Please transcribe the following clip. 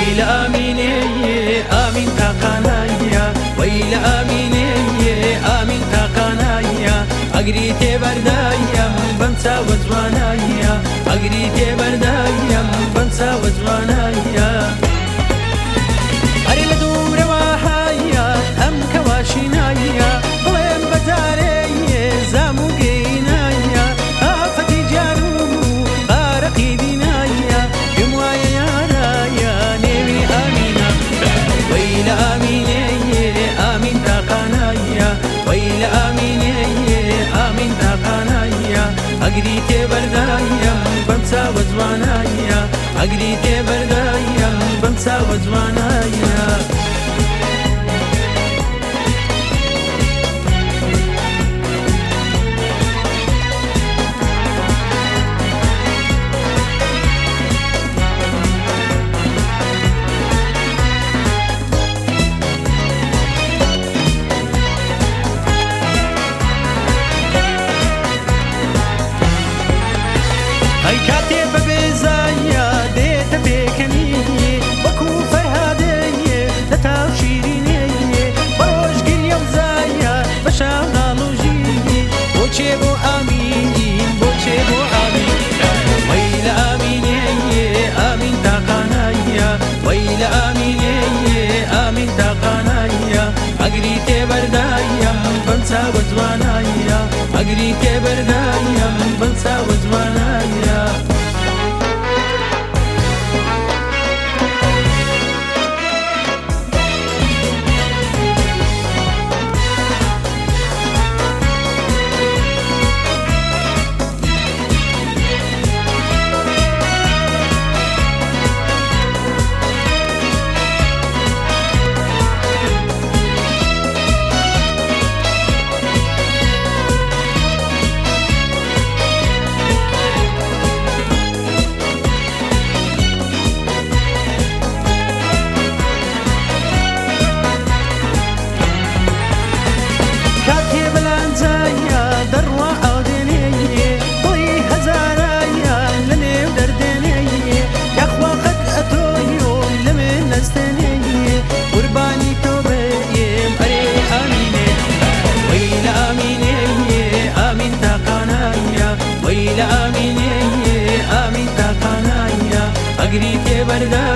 ويل آميني إيه، آمين تقنايا. ويل آميني إيه، آمين تقنايا. أجري تبردايا بنسى وزوانايا. ئەگری تێبەردایم بەم چاوە جوانایە. ئەگری تێبەردایم بەم چاوە جوانایە. verdad.